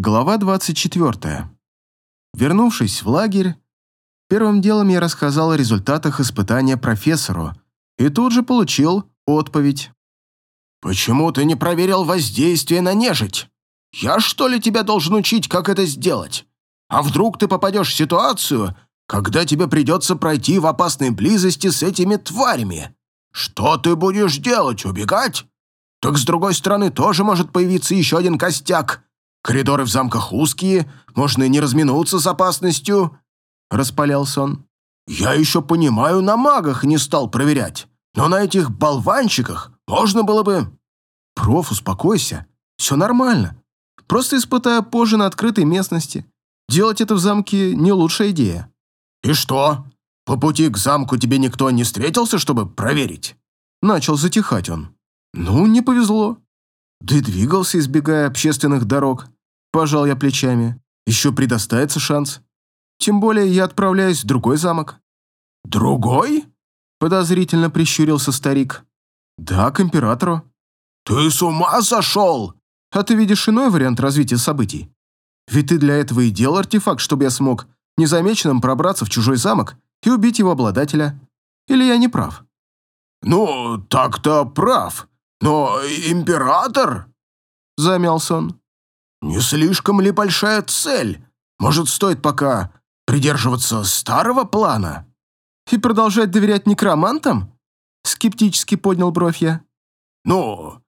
Глава 24. Вернувшись в лагерь, первым делом я рассказал о результатах испытания профессору и тут же получил отповедь. «Почему ты не проверил воздействие на нежить? Я что ли тебя должен учить, как это сделать? А вдруг ты попадешь в ситуацию, когда тебе придется пройти в опасной близости с этими тварями? Что ты будешь делать, убегать? Так с другой стороны тоже может появиться еще один костяк. Коридоры в замках узкие, можно и не разминуться с опасностью. Распалялся он. Я еще понимаю, на магах не стал проверять, но на этих болванчиках можно было бы... Проф, успокойся, все нормально. Просто испытаю позже на открытой местности. Делать это в замке не лучшая идея. И что? По пути к замку тебе никто не встретился, чтобы проверить? Начал затихать он. Ну, не повезло. Да и двигался, избегая общественных дорог. Пожал я плечами. Еще предоставится шанс. Тем более я отправляюсь в другой замок. «Другой?» – подозрительно прищурился старик. «Да, к императору». «Ты с ума сошел?» «А ты видишь иной вариант развития событий? Ведь ты для этого и делал артефакт, чтобы я смог незамеченным пробраться в чужой замок и убить его обладателя. Или я не прав?» «Ну, так-то прав. Но император...» Замялся он. «Не слишком ли большая цель? Может, стоит пока придерживаться старого плана?» «И продолжать доверять некромантам?» Скептически поднял бровь я. «Ну,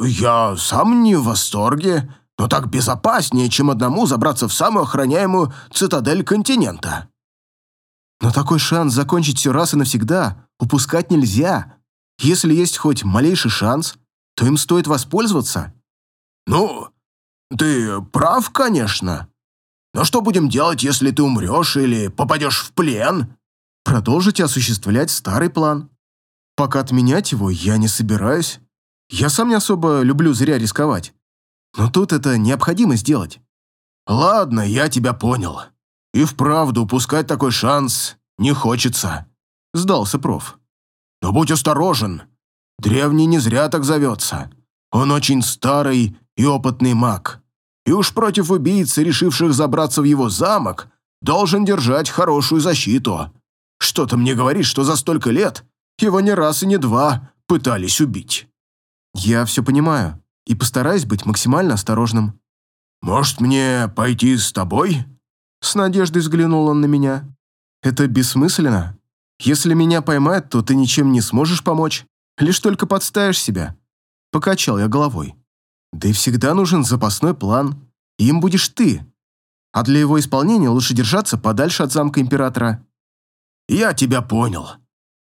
я сам не в восторге, но так безопаснее, чем одному забраться в самую охраняемую цитадель континента». «Но такой шанс закончить все раз и навсегда упускать нельзя. Если есть хоть малейший шанс, то им стоит воспользоваться». «Ну, ты прав, конечно. Но что будем делать, если ты умрешь или попадешь в плен?» «Продолжите осуществлять старый план. Пока отменять его я не собираюсь. Я сам не особо люблю зря рисковать. Но тут это необходимо сделать». «Ладно, я тебя понял. И вправду упускать такой шанс не хочется», — сдался проф. «Но будь осторожен. Древний не зря так зовется. Он очень старый и опытный маг. И уж против убийцы, решивших забраться в его замок, должен держать хорошую защиту. Что-то мне говорит, что за столько лет его не раз и не два пытались убить. Я все понимаю и постараюсь быть максимально осторожным. Может, мне пойти с тобой? С надеждой взглянул он на меня. Это бессмысленно. Если меня поймают, то ты ничем не сможешь помочь. Лишь только подставишь себя. Покачал я головой. Да и всегда нужен запасной план. Им будешь ты. А для его исполнения лучше держаться подальше от замка императора. Я тебя понял.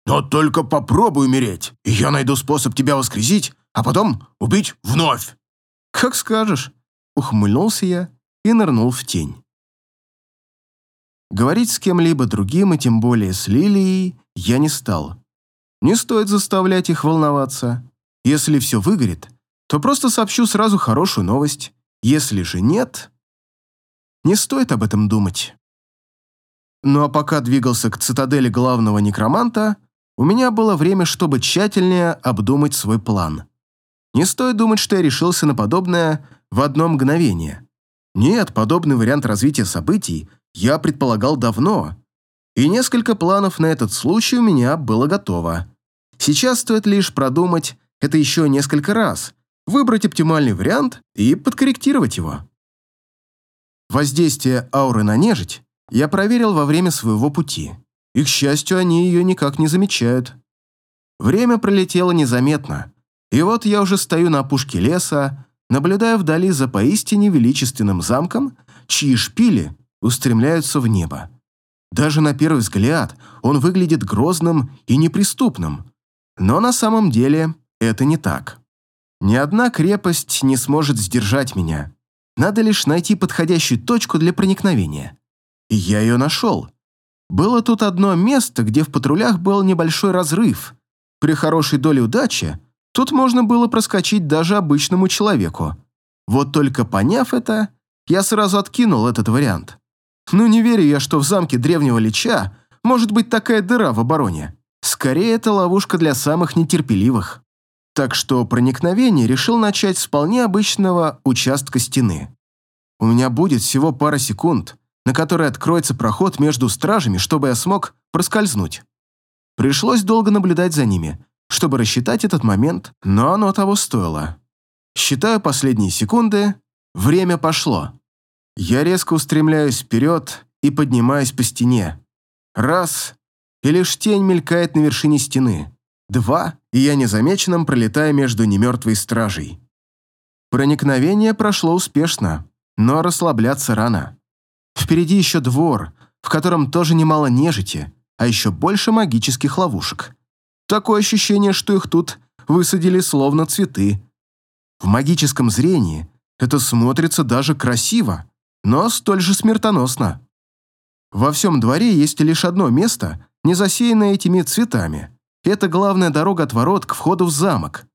Но только попробуй умереть, и я найду способ тебя воскресить, а потом убить вновь. Как скажешь. Ухмыльнулся я и нырнул в тень. Говорить с кем-либо другим, и тем более с Лилией, я не стал. Не стоит заставлять их волноваться. Если все выгорит, то просто сообщу сразу хорошую новость. Если же нет, не стоит об этом думать. Ну а пока двигался к цитадели главного некроманта, у меня было время, чтобы тщательнее обдумать свой план. Не стоит думать, что я решился на подобное в одно мгновение. Нет, подобный вариант развития событий я предполагал давно, и несколько планов на этот случай у меня было готово. Сейчас стоит лишь продумать это еще несколько раз, выбрать оптимальный вариант и подкорректировать его. Воздействие ауры на нежить я проверил во время своего пути, и, к счастью, они ее никак не замечают. Время пролетело незаметно, и вот я уже стою на опушке леса, наблюдая вдали за поистине величественным замком, чьи шпили устремляются в небо. Даже на первый взгляд он выглядит грозным и неприступным, но на самом деле это не так. Ни одна крепость не сможет сдержать меня. Надо лишь найти подходящую точку для проникновения. И я ее нашел. Было тут одно место, где в патрулях был небольшой разрыв. При хорошей доле удачи тут можно было проскочить даже обычному человеку. Вот только поняв это, я сразу откинул этот вариант. Ну не верю я, что в замке древнего Лича может быть такая дыра в обороне. Скорее, это ловушка для самых нетерпеливых. Так что проникновение решил начать с вполне обычного участка стены. У меня будет всего пара секунд, на которые откроется проход между стражами, чтобы я смог проскользнуть. Пришлось долго наблюдать за ними, чтобы рассчитать этот момент, но оно того стоило. Считаю последние секунды, время пошло. Я резко устремляюсь вперед и поднимаюсь по стене. Раз, и лишь тень мелькает на вершине стены. Два, и я незамеченным пролетаю между немертвой стражей. Проникновение прошло успешно, но расслабляться рано. Впереди еще двор, в котором тоже немало нежити, а еще больше магических ловушек. Такое ощущение, что их тут высадили словно цветы. В магическом зрении это смотрится даже красиво, но столь же смертоносно. Во всем дворе есть лишь одно место, не засеянное этими цветами. Это главная дорога от ворот к входу в замок.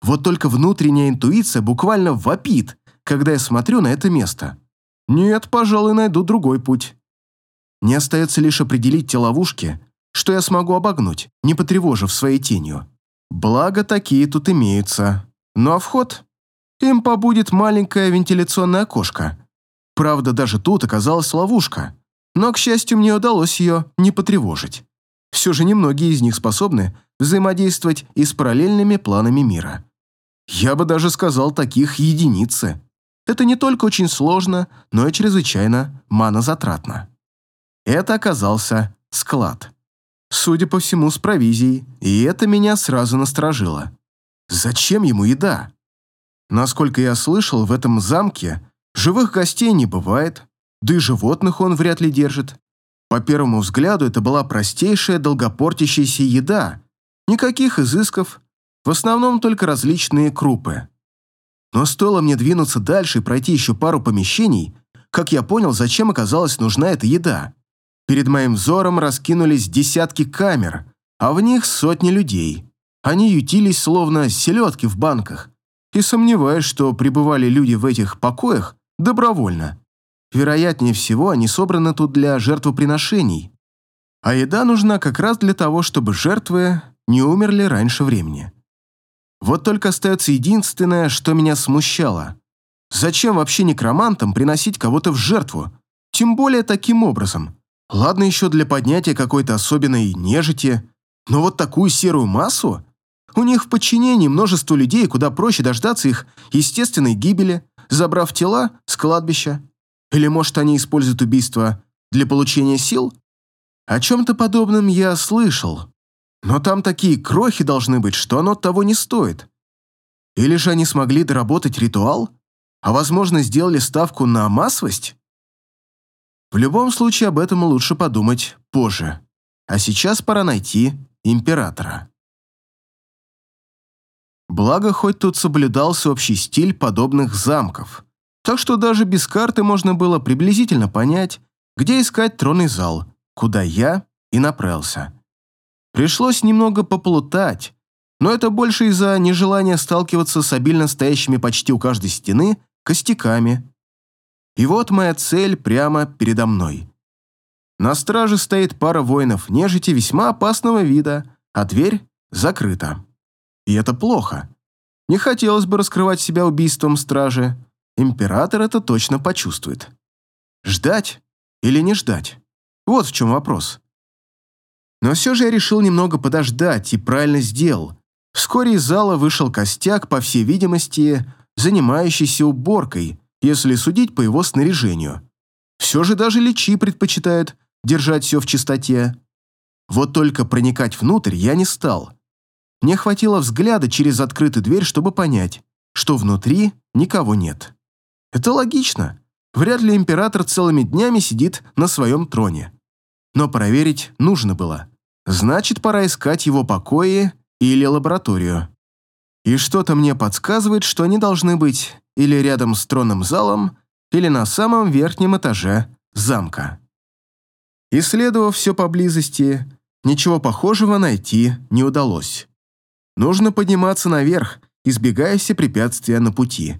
Вот только внутренняя интуиция буквально вопит, когда я смотрю на это место. Нет, пожалуй, найду другой путь. Не остается лишь определить те ловушки, что я смогу обогнуть, не потревожив своей тенью. Благо, такие тут имеются. Ну а вход? Им побудет маленькое вентиляционное окошко. Правда, даже тут оказалась ловушка. Но, к счастью, мне удалось ее не потревожить. Все же немногие из них способны взаимодействовать и с параллельными планами мира. Я бы даже сказал, таких единицы. Это не только очень сложно, но и чрезвычайно манозатратно. Это оказался склад. Судя по всему, с провизией, и это меня сразу насторожило. Зачем ему еда? Насколько я слышал, в этом замке живых гостей не бывает, да и животных он вряд ли держит. По первому взгляду это была простейшая долгопортящаяся еда, никаких изысков, в основном только различные крупы. Но стоило мне двинуться дальше и пройти еще пару помещений, как я понял, зачем оказалась нужна эта еда. Перед моим взором раскинулись десятки камер, а в них сотни людей. Они ютились словно селедки в банках. И сомневаюсь, что пребывали люди в этих покоях добровольно. Вероятнее всего, они собраны тут для жертвоприношений. А еда нужна как раз для того, чтобы жертвы не умерли раньше времени. Вот только остается единственное, что меня смущало. Зачем вообще некромантам приносить кого-то в жертву? Тем более таким образом. Ладно еще для поднятия какой-то особенной нежити, но вот такую серую массу? У них в подчинении множество людей, куда проще дождаться их естественной гибели, забрав тела с кладбища. Или, может, они используют убийство для получения сил? О чем-то подобном я слышал, но там такие крохи должны быть, что оно того не стоит. Или же они смогли доработать ритуал, а, возможно, сделали ставку на массовость? В любом случае, об этом лучше подумать позже. А сейчас пора найти императора. Благо, хоть тут соблюдался общий стиль подобных замков, так что даже без карты можно было приблизительно понять, где искать тронный зал, куда я и направился. Пришлось немного поплутать, но это больше из-за нежелания сталкиваться с обильно стоящими почти у каждой стены костяками. И вот моя цель прямо передо мной. На страже стоит пара воинов нежити весьма опасного вида, а дверь закрыта. И это плохо. Не хотелось бы раскрывать себя убийством стражи. Император это точно почувствует. Ждать или не ждать? Вот в чем вопрос. Но все же я решил немного подождать и правильно сделал. Вскоре из зала вышел костяк, по всей видимости, занимающийся уборкой, если судить по его снаряжению. Все же даже личи предпочитают держать все в чистоте. Вот только проникать внутрь я не стал. Мне хватило взгляда через открытую дверь, чтобы понять, что внутри никого нет. Это логично. Вряд ли император целыми днями сидит на своем троне. Но проверить нужно было. Значит, пора искать его покои или лабораторию. И что-то мне подсказывает, что они должны быть или рядом с тронным залом, или на самом верхнем этаже замка. Исследовав все поблизости, ничего похожего найти не удалось. Нужно подниматься наверх, избегая все препятствия на пути.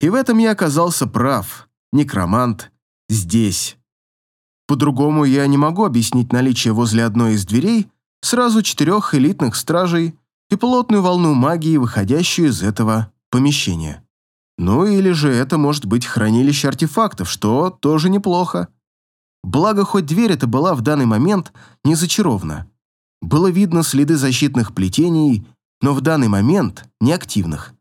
И в этом я оказался прав. Некромант здесь. По-другому я не могу объяснить наличие возле одной из дверей сразу четырех элитных стражей и плотную волну магии, выходящую из этого помещения. Ну или же это может быть хранилище артефактов, что тоже неплохо. Благо, хоть дверь эта была в данный момент не зачарована. Было видно следы защитных плетений, но в данный момент неактивных.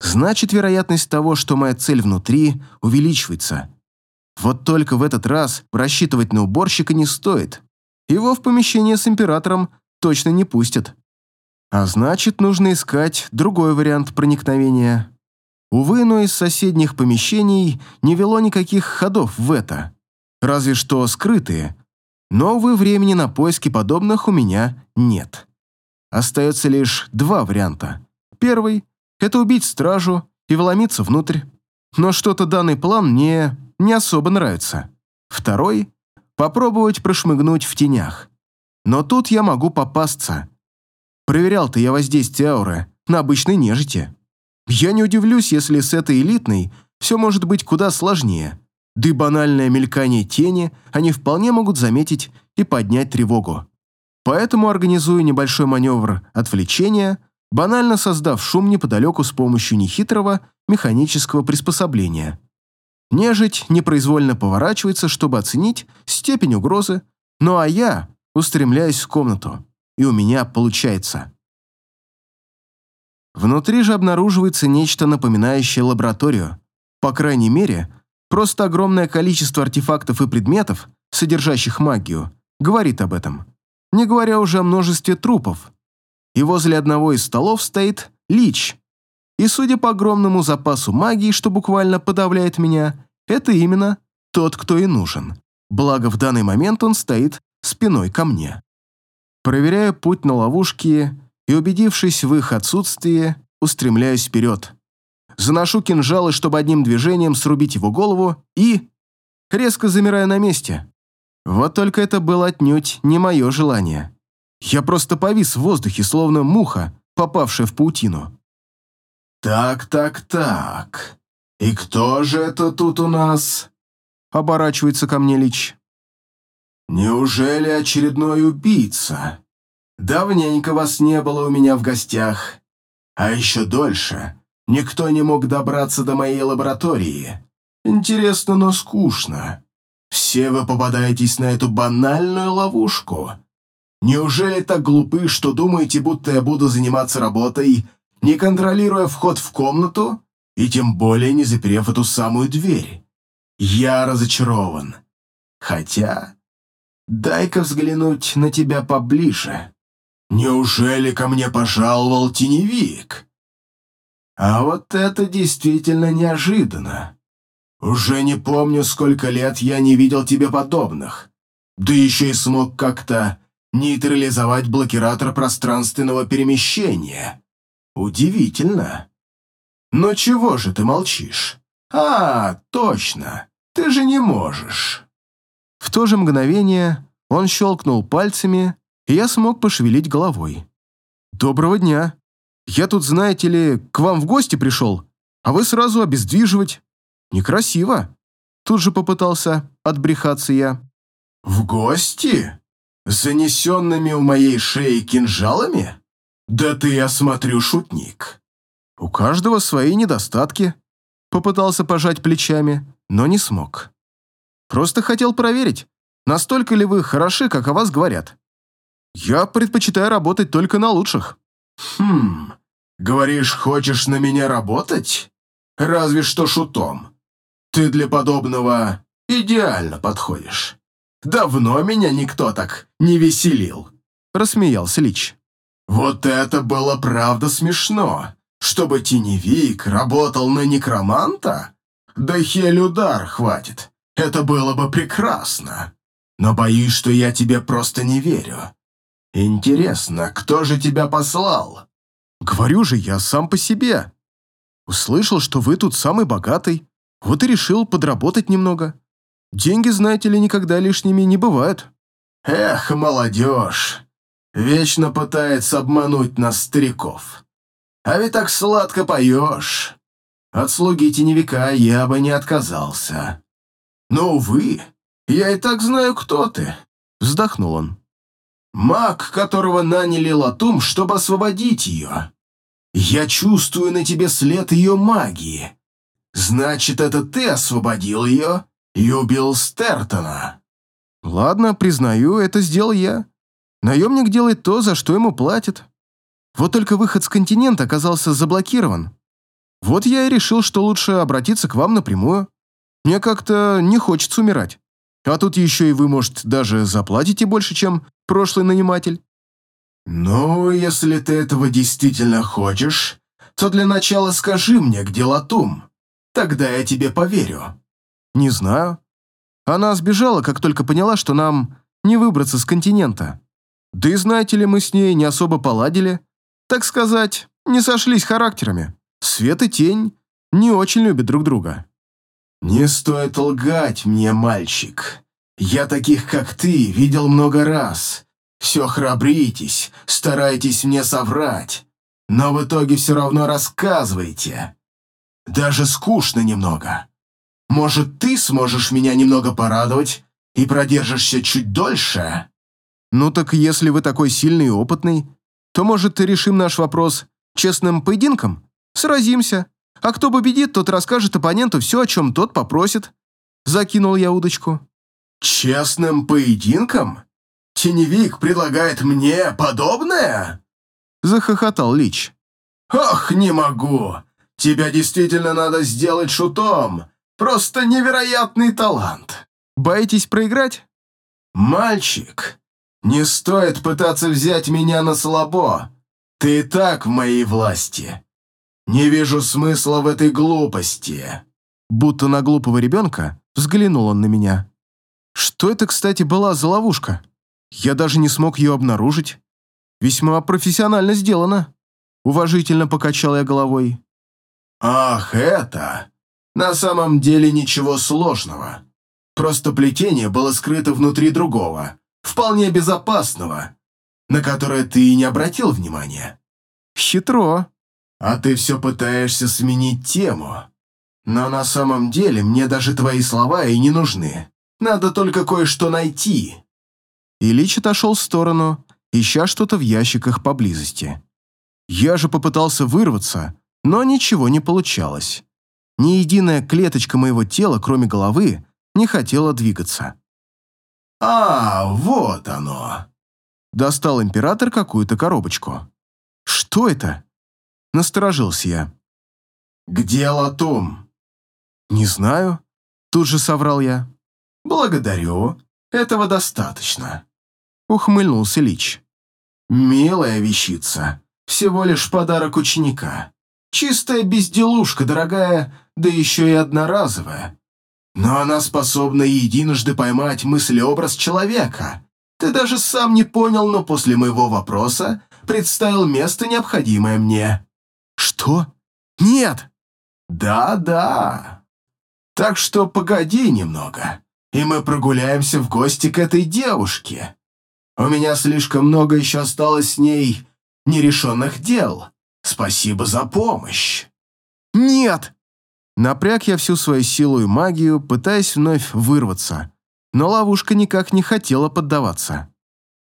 Значит, вероятность того, что моя цель внутри, увеличивается. Вот только в этот раз рассчитывать на уборщика не стоит. Его в помещение с императором точно не пустят. А значит, нужно искать другой вариант проникновения. Увы, но из соседних помещений не вело никаких ходов в это. Разве что скрытые. Но, увы, времени на поиски подобных у меня нет. Остается лишь два варианта. Первый — это убить стражу и вломиться внутрь. Но что-то данный план мне не особо нравится. Второй — попробовать прошмыгнуть в тенях. Но тут я могу попасться. Проверял-то я воздействие ауры на обычной нежити. Я не удивлюсь, если с этой элитной все может быть куда сложнее. Да и банальное мелькание тени они вполне могут заметить и поднять тревогу. Поэтому организую небольшой маневр отвлечения, банально создав шум неподалеку с помощью нехитрого механического приспособления. Нежить непроизвольно поворачивается, чтобы оценить степень угрозы, ну а я устремляюсь в комнату и у меня получается. Внутри же обнаруживается нечто напоминающее лабораторию. По крайней мере, просто огромное количество артефактов и предметов, содержащих магию, говорит об этом. Не говоря уже о множестве трупов. И возле одного из столов стоит лич. И судя по огромному запасу магии, что буквально подавляет меня, это именно тот, кто и нужен. Благо, в данный момент он стоит спиной ко мне. Проверяю путь на ловушки и, убедившись в их отсутствии, устремляюсь вперед. Заношу кинжалы, чтобы одним движением срубить его голову, и... резко замираю на месте. Вот только это было отнюдь не мое желание. Я просто повис в воздухе, словно муха, попавшая в паутину. «Так, так, так. И кто же это тут у нас?» Оборачивается ко мне Лич. «Неужели очередной убийца? Давненько вас не было у меня в гостях. А еще дольше никто не мог добраться до моей лаборатории. Интересно, но скучно. Все вы попадаетесь на эту банальную ловушку. Неужели так глупы, что думаете, будто я буду заниматься работой, не контролируя вход в комнату и тем более не заперев эту самую дверь? Я разочарован. Хотя Дай-ка взглянуть на тебя поближе. Неужели ко мне пожаловал теневик? А вот это действительно неожиданно. Уже не помню, сколько лет я не видел тебе подобных. Да еще и смог как-то нейтрализовать блокиратор пространственного перемещения. Удивительно. Но чего же ты молчишь? А, точно, ты же не можешь. В то же мгновение он щелкнул пальцами, и я смог пошевелить головой. «Доброго дня. Я тут, знаете ли, к вам в гости пришел, а вы сразу обездвиживать. Некрасиво». Тут же попытался отбрехаться я. «В гости? Занесенными у моей шеи кинжалами? Да ты, я смотрю, шутник». «У каждого свои недостатки», — попытался пожать плечами, но не смог. Просто хотел проверить, настолько ли вы хороши, как о вас говорят. Я предпочитаю работать только на лучших». «Хм, говоришь, хочешь на меня работать? Разве что шутом. Ты для подобного идеально подходишь. Давно меня никто так не веселил», — рассмеялся Лич. «Вот это было правда смешно, чтобы теневик работал на некроманта? Да хель удар хватит. Это было бы прекрасно. Но боюсь, что я тебе просто не верю. Интересно, кто же тебя послал? Говорю же, я сам по себе. Услышал, что вы тут самый богатый, вот и решил подработать немного. Деньги, знаете ли, никогда лишними не бывают. Эх, молодежь, вечно пытается обмануть нас, стариков. А ведь так сладко поешь. От слуги теневика я бы не отказался. «Но, увы, я и так знаю, кто ты», — вздохнул он. «Маг, которого наняли Латум, чтобы освободить ее. Я чувствую на тебе след ее магии. Значит, это ты освободил ее и убил Стертона. Ладно, признаю, это сделал я. Наемник делает то, за что ему платят. Вот только выход с континента оказался заблокирован. Вот я и решил, что лучше обратиться к вам напрямую. Мне как-то не хочется умирать. А тут еще и вы, может, даже заплатите больше, чем прошлый наниматель. Ну, если ты этого действительно хочешь, то для начала скажи мне, где Латум. Тогда я тебе поверю. Не знаю. Она сбежала, как только поняла, что нам не выбраться с континента. Да и знаете ли, мы с ней не особо поладили. Так сказать, не сошлись характерами. Свет и тень не очень любят друг друга. «Не стоит лгать мне, мальчик. Я таких, как ты, видел много раз. Все храбритесь, старайтесь мне соврать, но в итоге все равно рассказывайте. Даже скучно немного. Может, ты сможешь меня немного порадовать и продержишься чуть дольше?» «Ну так если вы такой сильный и опытный, то, может, решим наш вопрос честным поединком? Сразимся, а кто победит, тот расскажет оппоненту все, о чем тот попросит». Закинул я удочку. «Честным поединком? Теневик предлагает мне подобное?» Захохотал Лич. «Ох, не могу! Тебя действительно надо сделать шутом! Просто невероятный талант!» «Боитесь проиграть?» «Мальчик, не стоит пытаться взять меня на слабо. Ты и так в моей власти. Не вижу смысла в этой глупости». Будто на глупого ребенка взглянул он на меня. Что это, кстати, была за ловушка? Я даже не смог ее обнаружить. Весьма профессионально сделано. Уважительно покачал я головой. «Ах, это! На самом деле ничего сложного. Просто плетение было скрыто внутри другого, вполне безопасного, на которое ты и не обратил внимания». «Хитро», а ты все пытаешься сменить тему. Но на самом деле мне даже твои слова и не нужны. Надо только кое-что найти». Ильич отошел в сторону, ища что-то в ящиках поблизости. Я же попытался вырваться, но ничего не получалось. Ни единая клеточка моего тела, кроме головы, не хотела двигаться. «А, вот оно!» Достал император какую-то коробочку. «Что это?» Насторожился я. «Где Латум?» «Не знаю», — тут же соврал я. «Благодарю. Этого достаточно», — ухмыльнулся Лич. «Милая вещица. Всего лишь подарок ученика. Чистая безделушка, дорогая, да еще и одноразовая. Но она способна единожды поймать мыслеобраз человека. Ты даже сам не понял, но после моего вопроса представил место, необходимое мне». «Что? Нет!» «Да-да. Так что погоди немного, и мы прогуляемся в гости к этой девушке. У меня слишком много еще осталось с ней нерешенных дел. Спасибо за помощь». «Нет!» Напряг я всю свою силу и магию, пытаясь вновь вырваться, но ловушка никак не хотела поддаваться.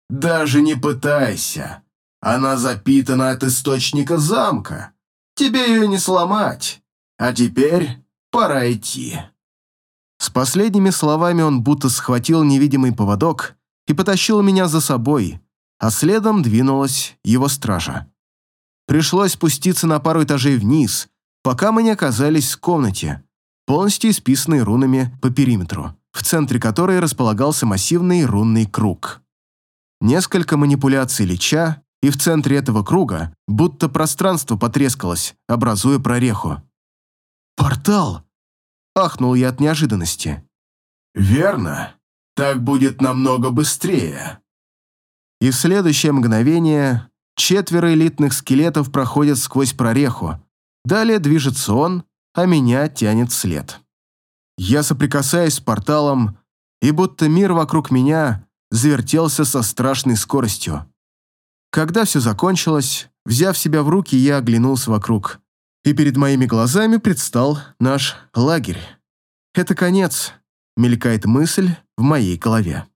«Даже не пытайся. Она запитана от источника замка. Тебе ее не сломать. А теперь пора идти». С последними словами он будто схватил невидимый поводок и потащил меня за собой, а следом двинулась его стража. Пришлось спуститься на пару этажей вниз, пока мы не оказались в комнате, полностью исписанной рунами по периметру, в центре которой располагался массивный рунный круг. Несколько манипуляций Лича, и в центре этого круга будто пространство потрескалось, образуя прореху. «Портал!» – ахнул я от неожиданности. «Верно. Так будет намного быстрее». И в следующее мгновение четверо элитных скелетов проходят сквозь прореху. Далее движется он, а меня тянет след. Я соприкасаюсь с порталом, и будто мир вокруг меня завертелся со страшной скоростью. Когда все закончилось, взяв себя в руки, я оглянулся вокруг. И перед моими глазами предстал наш лагерь. Это конец, мелькает мысль в моей голове.